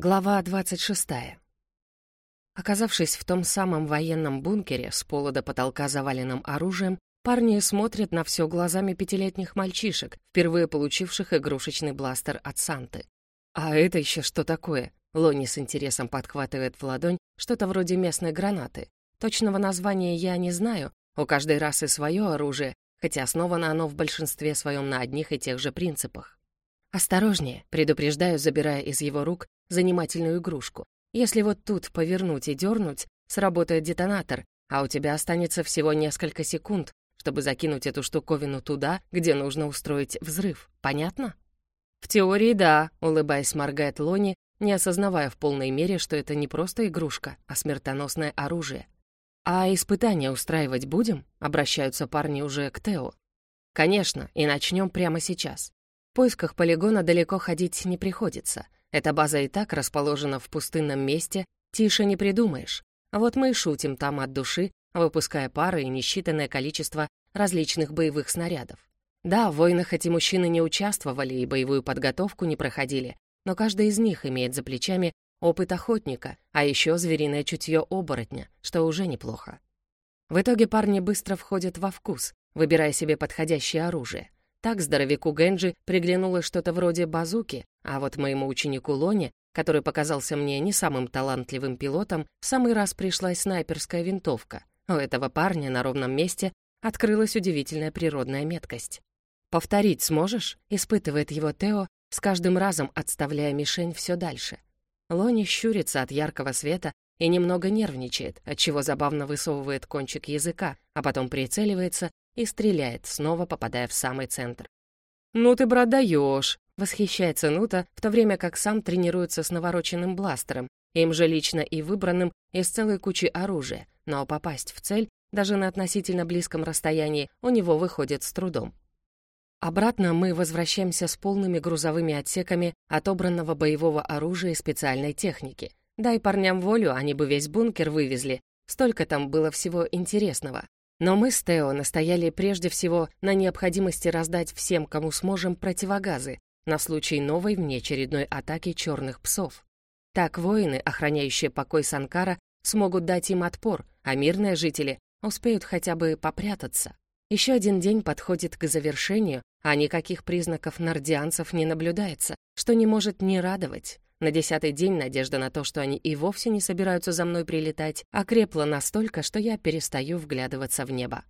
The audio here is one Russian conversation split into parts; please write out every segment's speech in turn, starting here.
Глава 26. Оказавшись в том самом военном бункере с пола до потолка заваленным оружием, парни смотрят на все глазами пятилетних мальчишек, впервые получивших игрушечный бластер от Санты. «А это еще что такое?» Лони с интересом подхватывает в ладонь что-то вроде местной гранаты. Точного названия я не знаю, у каждой расы свое оружие, хотя основано оно в большинстве своем на одних и тех же принципах. «Осторожнее», — предупреждаю, забирая из его рук занимательную игрушку. Если вот тут повернуть и дернуть, сработает детонатор, а у тебя останется всего несколько секунд, чтобы закинуть эту штуковину туда, где нужно устроить взрыв. Понятно? В теории да, улыбаясь, моргает Лони, не осознавая в полной мере, что это не просто игрушка, а смертоносное оружие. «А испытания устраивать будем?» — обращаются парни уже к Тео. «Конечно, и начнем прямо сейчас. В поисках полигона далеко ходить не приходится — эта база и так расположена в пустынном месте, тише не придумаешь. Вот мы и шутим там от души, выпуская пары и несчитанное количество различных боевых снарядов. Да, в войнах эти мужчины не участвовали и боевую подготовку не проходили, но каждый из них имеет за плечами опыт охотника, а еще звериное чутье оборотня, что уже неплохо. В итоге парни быстро входят во вкус, выбирая себе подходящее оружие. Так здоровяку Генджи приглянулось что-то вроде базуки, а вот моему ученику Лоне, который показался мне не самым талантливым пилотом, в самый раз пришлась снайперская винтовка. У этого парня на ровном месте открылась удивительная природная меткость. «Повторить сможешь?» — испытывает его Тео, с каждым разом отставляя мишень все дальше. Лони щурится от яркого света и немного нервничает, отчего забавно высовывает кончик языка, а потом прицеливается и стреляет, снова попадая в самый центр. «Ну ты, брат, даешь!» — восхищается Нута, в то время как сам тренируется с навороченным бластером, им же лично и выбранным из целой кучи оружия, но попасть в цель даже на относительно близком расстоянии у него выходит с трудом. Обратно мы возвращаемся с полными грузовыми отсеками отобранного боевого оружия и специальной техники. Дай парням волю, они бы весь бункер вывезли. Столько там было всего интересного. Но мы с Тео настояли прежде всего на необходимости раздать всем, кому сможем, противогазы на случай новой внеочередной атаки черных псов. Так воины, охраняющие покой Санкара, смогут дать им отпор, а мирные жители успеют хотя бы попрятаться. Еще один день подходит к завершению, а никаких признаков нордианцев не наблюдается, что не может не радовать. На десятый день надежда на то, что они и вовсе не собираются за мной прилетать, окрепла настолько, что я перестаю вглядываться в небо.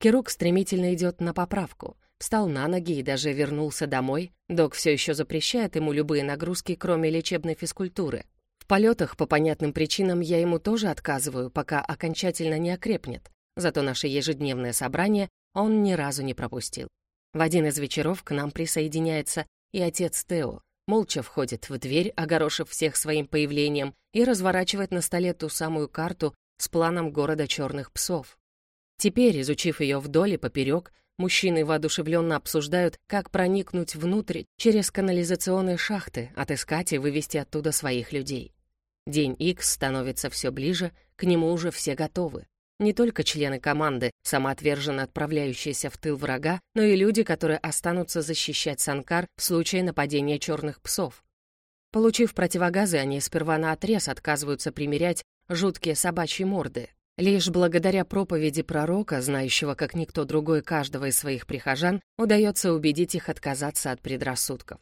Кирук стремительно идет на поправку. Встал на ноги и даже вернулся домой. Док все еще запрещает ему любые нагрузки, кроме лечебной физкультуры. В полетах по понятным причинам я ему тоже отказываю, пока окончательно не окрепнет. Зато наше ежедневное собрание он ни разу не пропустил. В один из вечеров к нам присоединяется и отец Тео, молча входит в дверь, огорошив всех своим появлением, и разворачивает на столе ту самую карту с планом города черных псов. Теперь, изучив ее вдоль и поперек, мужчины воодушевленно обсуждают, как проникнуть внутрь через канализационные шахты, отыскать и вывести оттуда своих людей. День Икс становится все ближе, к нему уже все готовы. Не только члены команды, самоотверженно отправляющиеся в тыл врага, но и люди, которые останутся защищать Санкар в случае нападения черных псов. Получив противогазы, они сперва наотрез отказываются примерять жуткие собачьи морды. Лишь благодаря проповеди пророка, знающего как никто другой каждого из своих прихожан, удается убедить их отказаться от предрассудков.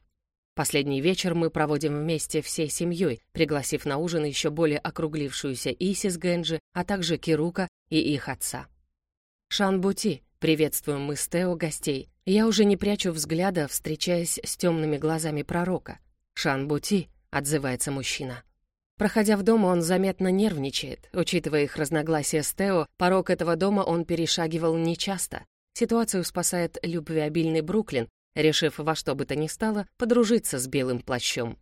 Последний вечер мы проводим вместе всей семьей, пригласив на ужин еще более округлившуюся Иси с Генджи, а также Кирука и их отца. «Шанбути», — приветствуем мы с Тео гостей. Я уже не прячу взгляда, встречаясь с темными глазами пророка. «Шанбути», — отзывается мужчина. Проходя в дом, он заметно нервничает. Учитывая их разногласия с Тео, порог этого дома он перешагивал нечасто. Ситуацию спасает любвеобильный Бруклин, решив во что бы то ни стало подружиться с белым плащом.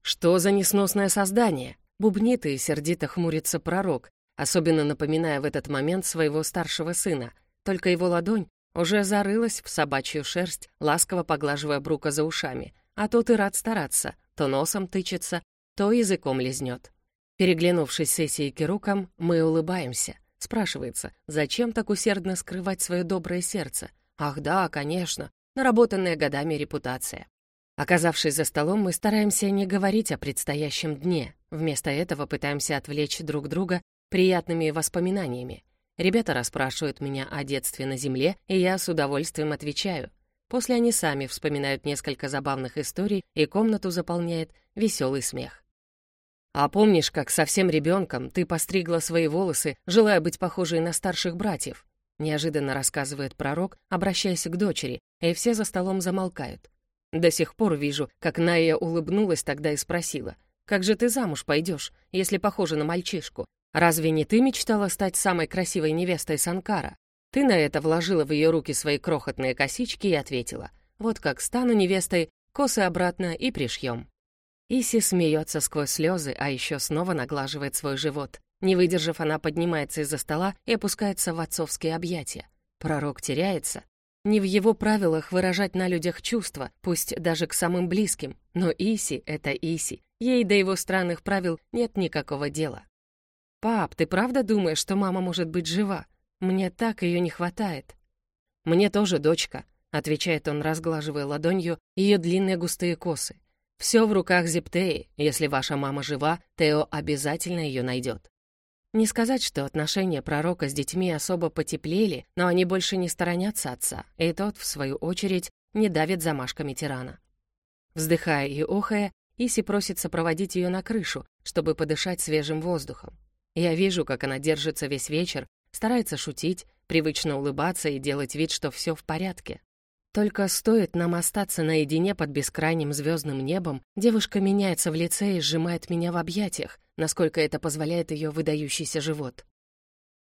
«Что за несносное создание?» — бубнит и сердито хмурится пророк, особенно напоминая в этот момент своего старшего сына. Только его ладонь уже зарылась в собачью шерсть, ласково поглаживая Брука за ушами, а тот и рад стараться, то носом тычется, то языком лизнет. Переглянувшись с Эсси и Кируком, мы улыбаемся. Спрашивается, зачем так усердно скрывать свое доброе сердце? Ах да, конечно, наработанная годами репутация. Оказавшись за столом, мы стараемся не говорить о предстоящем дне. Вместо этого пытаемся отвлечь друг друга приятными воспоминаниями. Ребята расспрашивают меня о детстве на Земле, и я с удовольствием отвечаю. После они сами вспоминают несколько забавных историй, и комнату заполняет веселый смех. «А помнишь, как совсем ребенком ты постригла свои волосы, желая быть похожей на старших братьев?» Неожиданно рассказывает пророк, обращаясь к дочери, и все за столом замолкают. До сих пор вижу, как Найя улыбнулась тогда и спросила, «Как же ты замуж пойдешь, если похожа на мальчишку? Разве не ты мечтала стать самой красивой невестой Санкара?» Ты на это вложила в ее руки свои крохотные косички и ответила, «Вот как стану невестой, косы обратно и пришьем». Иси смеется сквозь слезы, а еще снова наглаживает свой живот. Не выдержав, она поднимается из-за стола и опускается в отцовские объятия. Пророк теряется, не в его правилах выражать на людях чувства, пусть даже к самым близким, но Иси — это Иси, ей до его странных правил нет никакого дела. «Пап, ты правда думаешь, что мама может быть жива? Мне так ее не хватает». «Мне тоже, дочка», — отвечает он, разглаживая ладонью ее длинные густые косы. «Все в руках Зептеи. Если ваша мама жива, Тео обязательно ее найдет. Не сказать, что отношения пророка с детьми особо потеплели, но они больше не сторонятся отца, и тот, в свою очередь, не давит замашками тирана. Вздыхая и охая, Иси просится проводить ее на крышу, чтобы подышать свежим воздухом. Я вижу, как она держится весь вечер, старается шутить, привычно улыбаться и делать вид, что все в порядке. Только стоит нам остаться наедине под бескрайним звездным небом, девушка меняется в лице и сжимает меня в объятиях, насколько это позволяет ее выдающийся живот.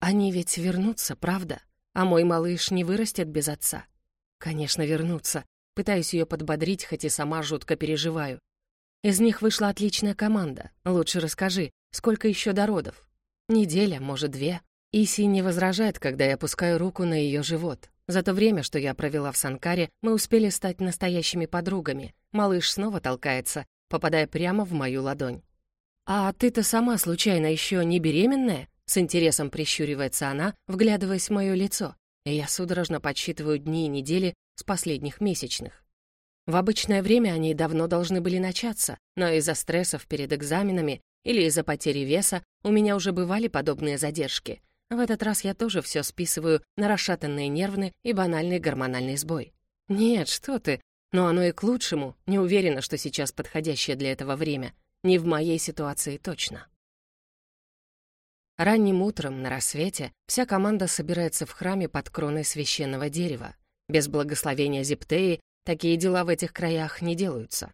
Они ведь вернутся, правда? А мой малыш не вырастет без отца. Конечно, вернутся. Пытаюсь ее подбодрить, хоть и сама жутко переживаю. Из них вышла отличная команда. Лучше расскажи, сколько еще до родов? Неделя, может, две? Иси не возражает, когда я опускаю руку на ее живот. За то время, что я провела в Санкаре, мы успели стать настоящими подругами. Малыш снова толкается, попадая прямо в мою ладонь. «А ты-то сама, случайно, еще не беременная?» С интересом прищуривается она, вглядываясь в мое лицо, и я судорожно подсчитываю дни и недели с последних месячных. В обычное время они давно должны были начаться, но из-за стрессов перед экзаменами или из-за потери веса у меня уже бывали подобные задержки — в этот раз я тоже все списываю на расшатанные нервные и банальный гормональный сбой. Нет, что ты, но оно и к лучшему. Не уверена, что сейчас подходящее для этого время. Не в моей ситуации точно. Ранним утром, на рассвете, вся команда собирается в храме под кроной священного дерева. Без благословения Зептеи такие дела в этих краях не делаются.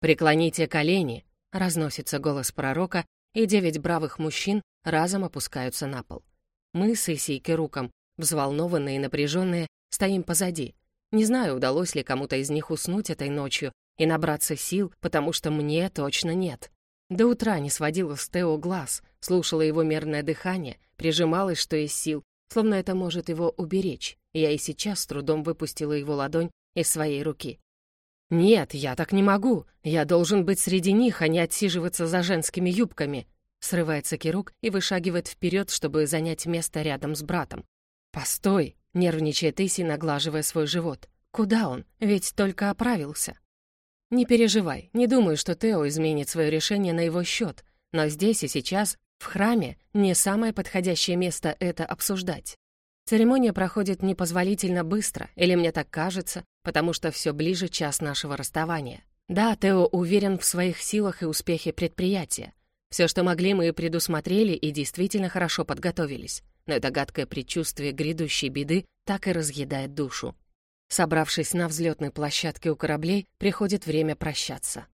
«Преклоните колени!» — разносится голос пророка, и девять бравых мужчин разом опускаются на пол. Мы с Исей Керуком, взволнованные и напряженные, стоим позади. Не знаю, удалось ли кому-то из них уснуть этой ночью и набраться сил, потому что мне точно нет. До утра не сводила с Тео глаз, слушала его мерное дыхание, прижималась, что из сил, словно это может его уберечь. Я и сейчас с трудом выпустила его ладонь из своей руки. «Нет, я так не могу. Я должен быть среди них, а не отсиживаться за женскими юбками», Срывается Кирук и вышагивает вперед, чтобы занять место рядом с братом. «Постой!» — нервничает Иси, наглаживая свой живот. «Куда он? Ведь только оправился». «Не переживай, не думаю, что Тео изменит свое решение на его счет, но здесь и сейчас, в храме, не самое подходящее место это обсуждать. Церемония проходит непозволительно быстро, или мне так кажется, потому что все ближе час нашего расставания. Да, Тео уверен в своих силах и успехе предприятия, все, что могли, мы предусмотрели и действительно хорошо подготовились. Но это гадкое предчувствие грядущей беды так и разъедает душу. Собравшись на взлетной площадке у кораблей, приходит время прощаться.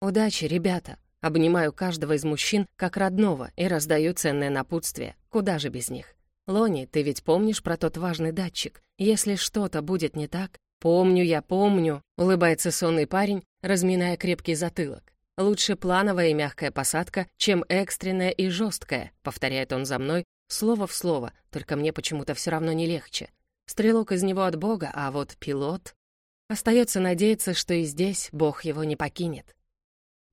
«Удачи, ребята!» Обнимаю каждого из мужчин как родного и раздаю ценное напутствие. Куда же без них? Лони, ты ведь помнишь про тот важный датчик? Если что-то будет не так... «Помню я, помню», — улыбается сонный парень, разминая крепкий затылок. «Лучше плановая и мягкая посадка, чем экстренная и жесткая», — повторяет он за мной, слово в слово, только мне почему-то все равно не легче. Стрелок из него от Бога, а вот пилот... Остается надеяться, что и здесь Бог его не покинет.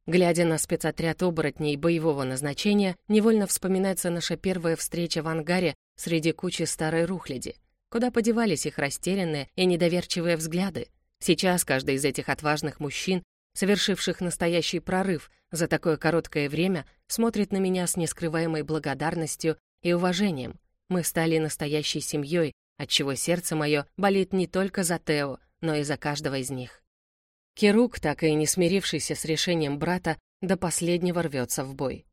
Глядя на спецотряд оборотней боевого назначения, невольно вспоминается наша первая встреча в ангаре среди кучи старой рухляди. Куда подевались их растерянные и недоверчивые взгляды? Сейчас каждый из этих отважных мужчин, совершивших настоящий прорыв за такое короткое время, смотрит на меня с нескрываемой благодарностью и уважением. Мы стали настоящей семьей, отчего сердце мое болит не только за Тео, но и за каждого из них. Керук, так и не смирившийся с решением брата, до последнего рвется в бой.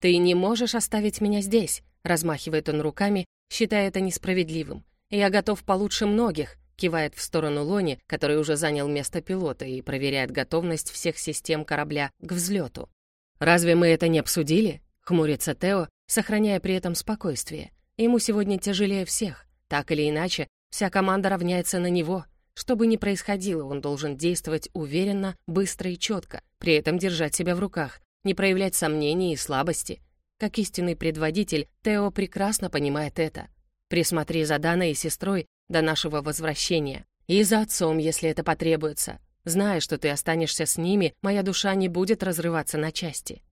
«Ты не можешь оставить меня здесь», — размахивает он руками, считая это несправедливым. «Я готов получше многих», — кивает в сторону Лони, который уже занял место пилота и проверяет готовность всех систем корабля к взлету. «Разве мы это не обсудили?» — хмурится Тео, сохраняя при этом спокойствие. Ему сегодня тяжелее всех. Так или иначе, вся команда равняется на него. Что бы ни происходило, он должен действовать уверенно, быстро и четко, при этом держать себя в руках, не проявлять сомнений и слабости. Как истинный предводитель, Тео прекрасно понимает это. Присмотри за Даной и сестрой до нашего возвращения. И за отцом, если это потребуется. Зная, что ты останешься с ними, моя душа не будет разрываться на части.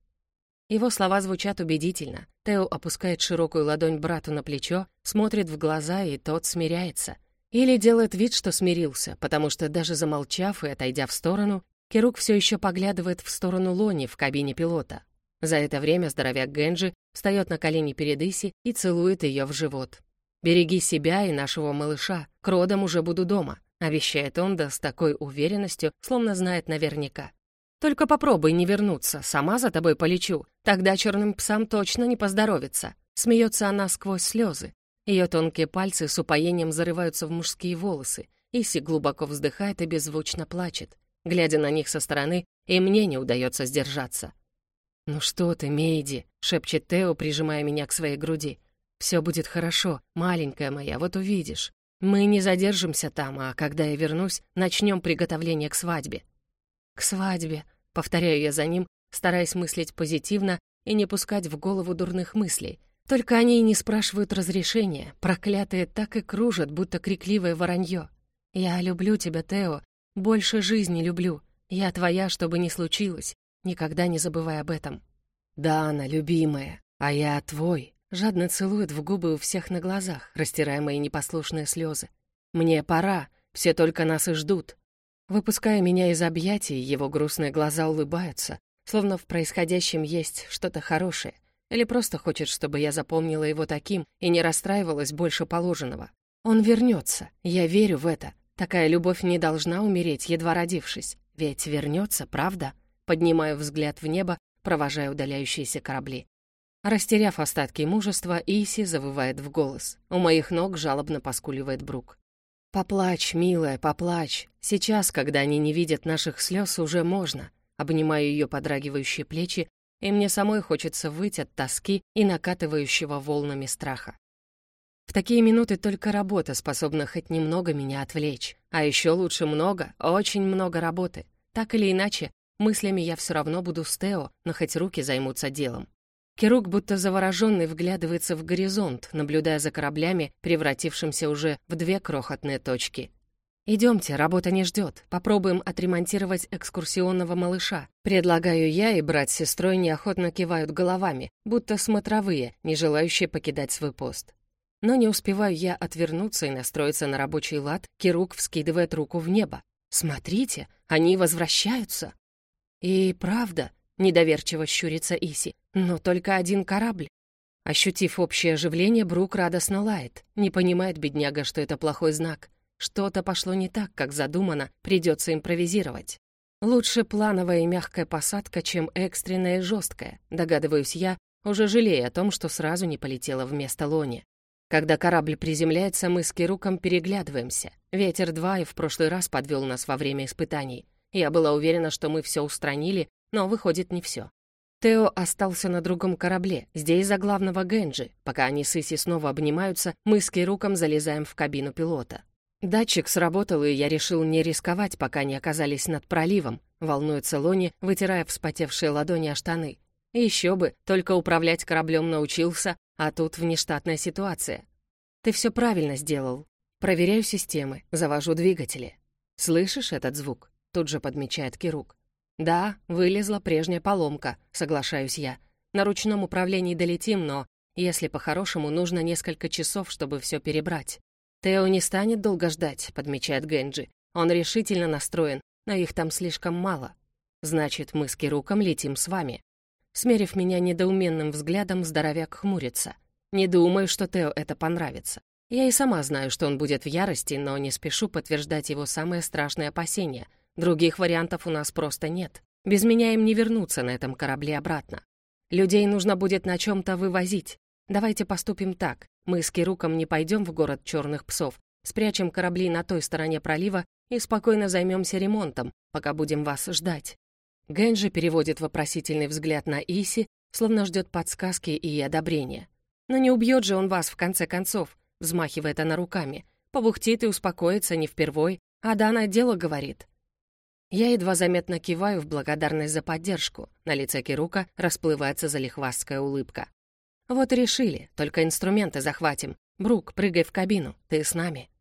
Его слова звучат убедительно. Тео опускает широкую ладонь брату на плечо, смотрит в глаза, и тот смиряется. Или делает вид, что смирился, потому что даже замолчав и отойдя в сторону, Керук все еще поглядывает в сторону Лони в кабине пилота. За это время здоровяк Генджи встает на колени перед Иси и целует ее в живот. «Береги себя и нашего малыша, к родам уже буду дома», обещает он да с такой уверенностью, словно знает наверняка. «Только попробуй не вернуться, сама за тобой полечу, тогда черным псам точно не поздоровится». Смеется она сквозь слезы. Ее тонкие пальцы с упоением зарываются в мужские волосы. Иси глубоко вздыхает и беззвучно плачет. Глядя на них со стороны, и мне не удается сдержаться. «Ну что ты, Мейди?» — шепчет Тео, прижимая меня к своей груди. «Все будет хорошо, маленькая моя, вот увидишь. Мы не задержимся там, а когда я вернусь, начнем приготовление к свадьбе». «К свадьбе», — повторяю я за ним, стараясь мыслить позитивно и не пускать в голову дурных мыслей. Только они и не спрашивают разрешения, проклятые так и кружат, будто крикливое воронье. «Я люблю тебя, Тео, больше жизни люблю. Я твоя, что бы ни случилось. Никогда не забывай об этом. Да, она любимая, а я твой. Жадно целует в губы у всех на глазах, растирая мои непослушные слезы. Мне пора, все только нас и ждут. Выпуская меня из объятий, его грустные глаза улыбаются, словно в происходящем есть что-то хорошее, или просто хочет, чтобы я запомнила его таким и не расстраивалась больше положенного. Он вернется, я верю в это. Такая любовь не должна умереть, едва родившись. Ведь вернется, правда? Поднимаю взгляд в небо, провожая удаляющиеся корабли. Растеряв остатки мужества, Иси завывает в голос. У моих ног жалобно поскуливает Брук. «Поплачь, милая, поплачь. Сейчас, когда они не видят наших слез, уже можно». Обнимаю ее подрагивающие плечи, и мне самой хочется выйти от тоски и накатывающего волнами страха. В такие минуты только работа способна хоть немного меня отвлечь. А еще лучше много, очень много работы. Так или иначе, мыслями я все равно буду с Тео, но хоть руки займутся делом. Керук, будто завороженный, вглядывается в горизонт, наблюдая за кораблями, превратившимся уже в две крохотные точки. «Идемте, работа не ждет. Попробуем отремонтировать экскурсионного малыша. Предлагаю я, и брат с сестрой неохотно кивают головами, будто смотровые, не желающие покидать свой пост. Но не успеваю я отвернуться и настроиться на рабочий лад, Кирук вскидывает руку в небо. «Смотрите, они возвращаются!» «И правда», — недоверчиво щурится Иси, «но только один корабль». Ощутив общее оживление, Брук радостно лает. Не понимает бедняга, что это плохой знак. Что-то пошло не так, как задумано, придется импровизировать. Лучше плановая и мягкая посадка, чем экстренная и жесткая, догадываюсь я, уже жалея о том, что сразу не полетела вместо Лони. Когда корабль приземляется, мы с Кируком переглядываемся. Ветер 2 и в прошлый раз подвел нас во время испытаний. Я была уверена, что мы все устранили, но выходит не все. Тео остался на другом корабле, здесь за главного Генджи. Пока они с Иси снова обнимаются, мы с Кируком залезаем в кабину пилота. Датчик сработал, и я решил не рисковать, пока не оказались над проливом. Волнуется Лони, вытирая вспотевшие ладони о штаны. Еще бы, только управлять кораблем научился, а тут внештатная ситуация. Ты все правильно сделал. Проверяю системы, завожу двигатели. Слышишь этот звук? Тут же подмечает Кирук. Да, вылезла прежняя поломка, соглашаюсь я. На ручном управлении долетим, но, если по-хорошему, нужно несколько часов, чтобы все перебрать. Тео не станет долго ждать, подмечает Генджи. Он решительно настроен, но их там слишком мало. Значит, мы с Кируком летим с вами. Смерив меня недоуменным взглядом, здоровяк хмурится. Не думаю, что Тео это понравится. Я и сама знаю, что он будет в ярости, но не спешу подтверждать его самые страшные опасения. Других вариантов у нас просто нет. Без меня им не вернуться на этом корабле обратно. Людей нужно будет на чем-то вывозить. Давайте поступим так. Мы с Кируком не пойдем в город черных псов, спрячем корабли на той стороне пролива и спокойно займемся ремонтом, пока будем вас ждать. Гэнджи переводит вопросительный взгляд на Иси, словно ждет подсказки и одобрения. «Но не убьет же он вас, в конце концов», — взмахивает она руками. «Побухтит и успокоится не впервой, а Дана дело говорит». Я едва заметно киваю в благодарность за поддержку. На лице Кирука расплывается залихвастская улыбка. «Вот и решили, только инструменты захватим. Брук, прыгай в кабину, ты с нами».